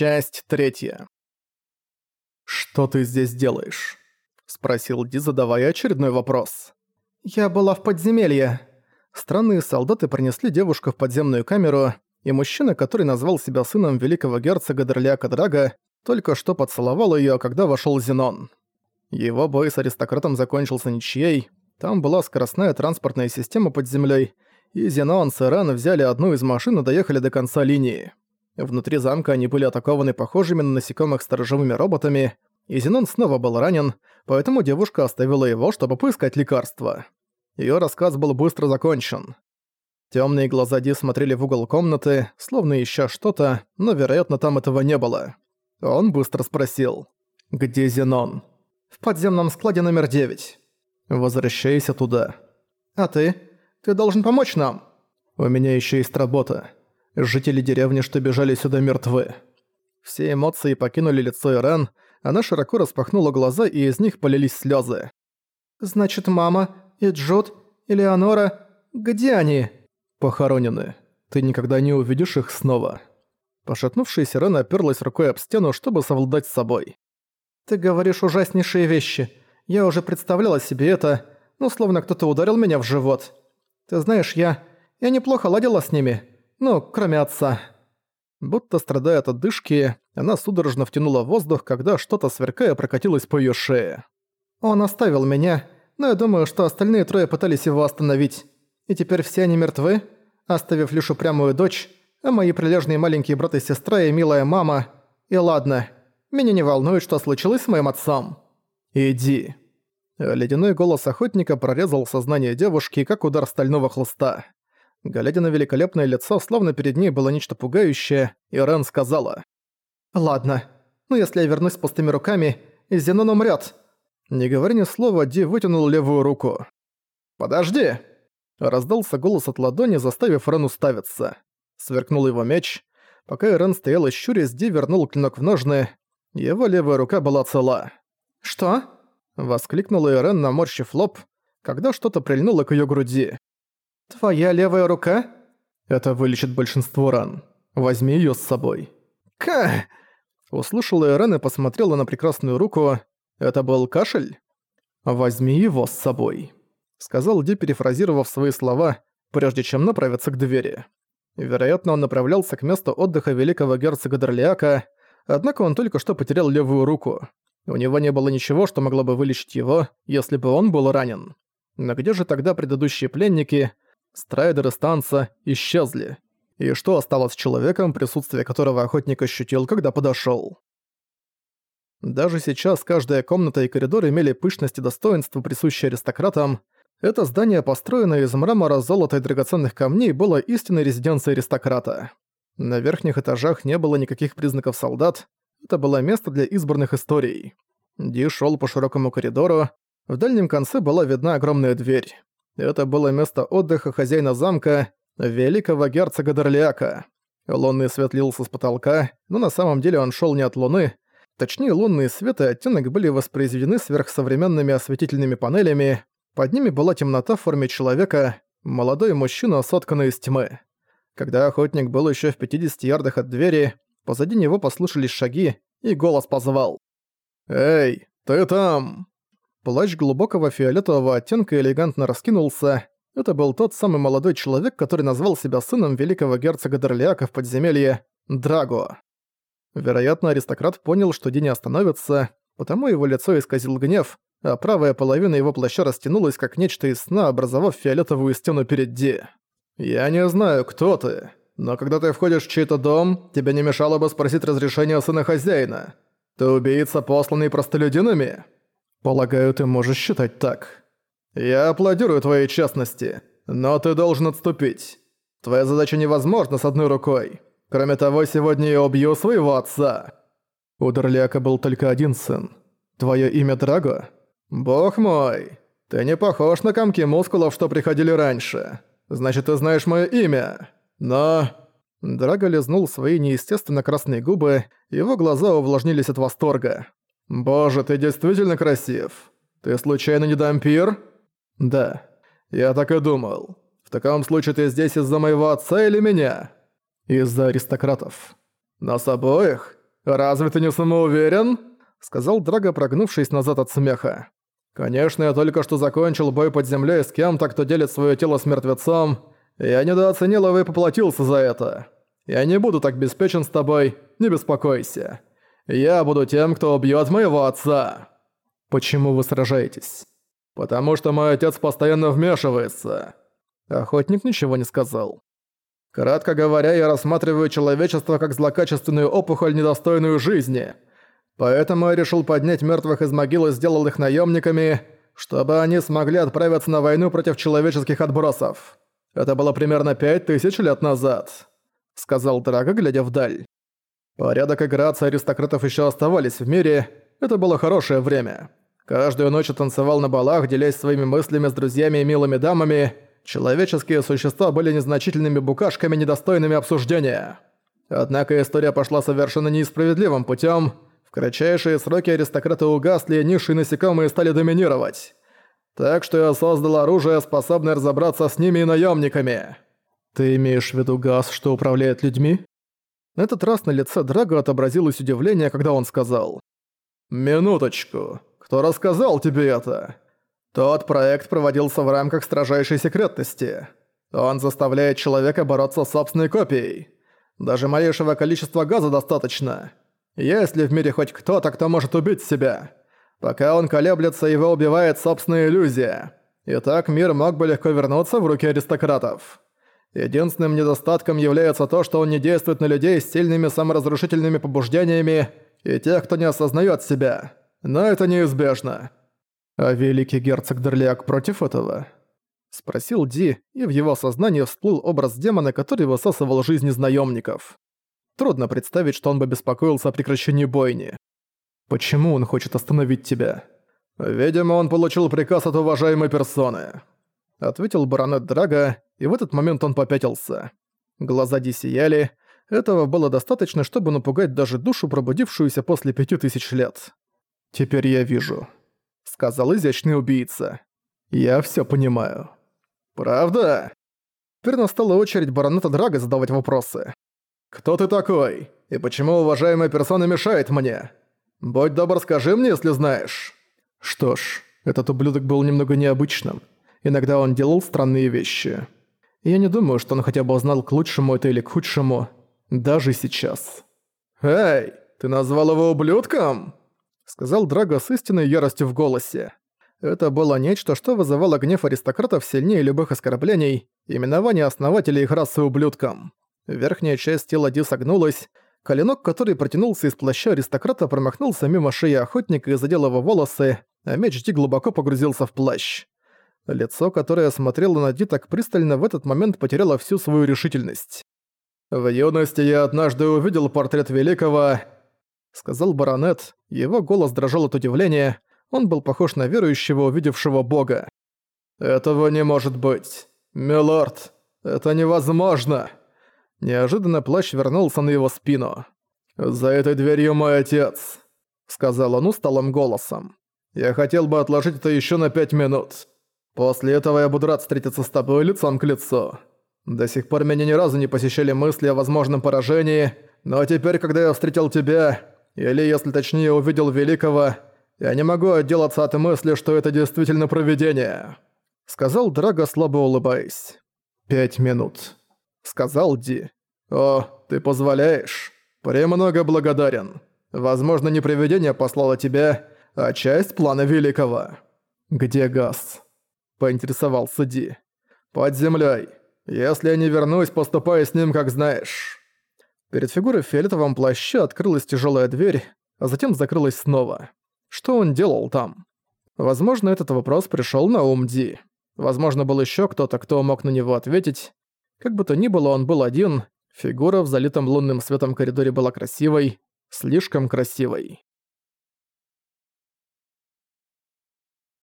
Часть третья. «Что ты здесь делаешь?» — спросил Ди, задавая очередной вопрос. «Я была в подземелье». Странные солдаты принесли девушку в подземную камеру, и мужчина, который назвал себя сыном великого герцога Дерляка Драга, только что поцеловал её, когда вошёл Зенон. Его бой с аристократом закончился ничьей, там была скоростная транспортная система под землёй, и Зенон с Иран взяли одну из машин и доехали до конца линии. Внутри замка они были атакованы похожими на насекомых сторожевыми роботами, и Зенон снова был ранен, поэтому девушка оставила его, чтобы поискать лекарства. Её рассказ был быстро закончен. Тёмные глаза Ди смотрели в угол комнаты, словно ища что-то, но, вероятно, там этого не было. Он быстро спросил. «Где Зенон?» «В подземном складе номер девять». «Возвращайся туда». «А ты? Ты должен помочь нам». «У меня ещё есть работа. Жители деревни, что бежали сюда, мертвы». Все эмоции покинули лицо Ирен, она широко распахнула глаза, и из них полились слёзы. «Значит, мама, и Джуд, и Леонора, где они?» «Похоронены. Ты никогда не увидишь их снова». Пошатнувшаяся Рен оперлась рукой об стену, чтобы совладать с собой. «Ты говоришь ужаснейшие вещи. Я уже представляла себе это, ну, словно кто-то ударил меня в живот. Ты знаешь, я... Я неплохо ладила с ними. Ну, кроме отца». Будто страдая от отдышки, она судорожно втянула воздух, когда что-то сверкая прокатилось по её шее. «Он оставил меня, но я думаю, что остальные трое пытались его остановить. И теперь все они мертвы, оставив лишь упрямую дочь, а мои прилежные маленькие брат и сестра и милая мама. И ладно, меня не волнует, что случилось с моим отцом. Иди. Ледяной голос охотника прорезал сознание девушки, как удар стального хлыста. Глядя на великолепное лицо, словно перед ней было нечто пугающее, Ирен сказала. «Ладно, но если я вернусь с пустыми руками, Зенон умрет. Не говоря ни слова, Ди вытянул левую руку. «Подожди!» Раздался голос от ладони, заставив Рен уставиться. Сверкнул его меч. Пока Ирен стояла щурясь, Ди вернул клинок в ножны. Его левая рука была цела. «Что?» Воскликнула Ирен, наморщив лоб, когда что-то прильнуло к ее груди. «Твоя левая рука?» «Это вылечит большинство ран. Возьми ее с собой». «Ка!» Услышала Ирен и посмотрела на прекрасную руку. Это был кашель? «Возьми его с собой» сказал Ди, перефразировав свои слова, прежде чем направиться к двери. Вероятно, он направлялся к месту отдыха великого герцога Дарлиака, однако он только что потерял левую руку. У него не было ничего, что могло бы вылечить его, если бы он был ранен. Но где же тогда предыдущие пленники, Страйдер и Станца, исчезли? И что осталось с человеком, присутствие которого охотник ощутил, когда подошёл? Даже сейчас каждая комната и коридор имели пышность и достоинство, присущие аристократам, это здание, построенное из мрамора, золота и драгоценных камней, было истинной резиденцией аристократа. На верхних этажах не было никаких признаков солдат, это было место для избранных историй. Ди шел по широкому коридору, в дальнем конце была видна огромная дверь. Это было место отдыха хозяина замка, великого герцога Дорлиака. Лунный свет лился с потолка, но на самом деле он шел не от луны, точнее лунный свет и оттенок были воспроизведены сверхсовременными осветительными панелями, под ними была темнота в форме человека, молодой мужчина, сотканный из тьмы. Когда охотник был еще в 50 ярдах от двери, позади него послышались шаги, и голос позвал. «Эй, ты там!» Плащ глубокого фиолетового оттенка элегантно раскинулся. Это был тот самый молодой человек, который назвал себя сыном великого герцога Дерлиака в подземелье Драго. Вероятно, аристократ понял, что день остановится, потому его лицо исказил гнев, а правая половина его плаща растянулась как нечто из сна, образовав фиолетовую стену перед Ди. «Я не знаю, кто ты, но когда ты входишь в чей-то дом, тебе не мешало бы спросить разрешения сына хозяина. Ты убийца, посланный простолюдинами?» «Полагаю, ты можешь считать так». «Я аплодирую твоей честности, но ты должен отступить. Твоя задача невозможна с одной рукой. Кроме того, сегодня я убью своего отца». У Дерляка был только один сын. Твое имя Драго?» «Бог мой, ты не похож на комки мускулов, что приходили раньше. Значит, ты знаешь моё имя. Но...» Драго лизнул свои неестественно красные губы, его глаза увлажнились от восторга. «Боже, ты действительно красив. Ты случайно не дампир?» «Да. Я так и думал. В таком случае ты здесь из-за моего отца или меня?» «Из-за аристократов». «Нас обоих? Разве ты не самоуверен?» Сказал Драго, прогнувшись назад от смеха. «Конечно, я только что закончил бой под землей с кем-то, кто делит свое тело с мертвецом. Я недооценил его и поплатился за это. Я не буду так беспечен с тобой, не беспокойся. Я буду тем, кто убьет моего отца». «Почему вы сражаетесь?» «Потому что мой отец постоянно вмешивается». Охотник ничего не сказал. Кратко говоря, я рассматриваю человечество как злокачественную опухоль, недостойную жизни. Поэтому я решил поднять мертвых из могил и сделал их наемниками, чтобы они смогли отправиться на войну против человеческих отбросов. Это было примерно пять тысяч лет назад», — сказал Драго, глядя вдаль. Порядок и грация аристократов еще оставались в мире, это было хорошее время. Каждую ночь я танцевал на балах, делясь своими мыслями с друзьями и милыми дамами — Человеческие существа были незначительными букашками, недостойными обсуждения. Однако история пошла совершенно неисправедливым путем. В кратчайшие сроки аристократы угасли, и низшие насекомые стали доминировать. Так что я создал оружие, способное разобраться с ними и наемниками. Ты имеешь в виду газ, что управляет людьми? Этот раз на лице Драго отобразилось удивление, когда он сказал. «Минуточку. Кто рассказал тебе это? Тот проект проводился в рамках строжайшей секретности. Он заставляет человека бороться с собственной копией. Даже малейшего количества газа достаточно. Есть ли в мире хоть кто-то, кто может убить себя? Пока он колеблется, его убивает собственная иллюзия. И так мир мог бы легко вернуться в руки аристократов. Единственным недостатком является то, что он не действует на людей с сильными саморазрушительными побуждениями и тех, кто не осознает себя. Но это неизбежно. «А великий герцог Дерляк против этого?» Спросил Ди, и в его сознании всплыл образ демона, который высасывал жизнь из. Трудно представить, что он бы беспокоился о прекращении бойни. «Почему он хочет остановить тебя?» «Видимо, он получил приказ от уважаемой персоны», — ответил баронет Драга, и в этот момент он попятился. Глаза Ди сияли. Этого было достаточно, чтобы напугать даже душу, пробудившуюся после пяти тысяч лет. «Теперь я вижу», — сказал изящный убийца. «Я всё понимаю». «Правда?» Теперь настала очередь баронета Драга задавать вопросы. «Кто ты такой? И почему уважаемая персона мешает мне? Будь добр, скажи мне, если знаешь». Что ж, этот ублюдок был немного необычным. Иногда он делал странные вещи. Я не думаю, что он хотя бы узнал к лучшему это или к худшему. Даже сейчас. «Эй, ты назвал его ублюдком?» сказал Драго с истинной яростью в голосе. Это было нечто, что вызывало гнев аристократов сильнее любых оскорблений, именование основателей их расы ублюдком. Верхняя часть тела Ди согнулась, коленок, который протянулся из плаща аристократа, промахнулся мимо шеи охотника и задел его волосы, а меч Ди глубоко погрузился в плащ. Лицо, которое смотрело на Ди так пристально, в этот момент потеряло всю свою решительность. «В юности я однажды увидел портрет великого...» сказал баронет, его голос дрожал от удивления, он был похож на верующего, увидевшего бога. «Этого не может быть! Милорд, это невозможно!» Неожиданно плащ вернулся на его спину. «За этой дверью мой отец», — сказал он усталым голосом. «Я хотел бы отложить это еще на пять минут. После этого я буду рад встретиться с тобой лицом к лицу. До сих пор меня ни разу не посещали мысли о возможном поражении, но теперь, когда я встретил тебя, или, если точнее, увидел Великого, я не могу отделаться от мысли, что это действительно провидение», — сказал Драго, слабо улыбаясь. «Пять минут», — сказал Ди. «О, ты позволяешь? Премного благодарен. Возможно, не провидение послало тебя, а часть плана Великого». «Где газ?» — поинтересовался Ди. «Под землей. Если я не вернусь, поступай с ним, как знаешь». Перед фигурой в фиолетовом плаще открылась тяжелая дверь, а затем закрылась снова. Что он делал там? Возможно, этот вопрос пришел на ум Ди. Возможно, был еще кто-то, кто мог на него ответить. Как бы то ни было, он был один. Фигура в залитом лунным светом коридоре была красивой, слишком красивой.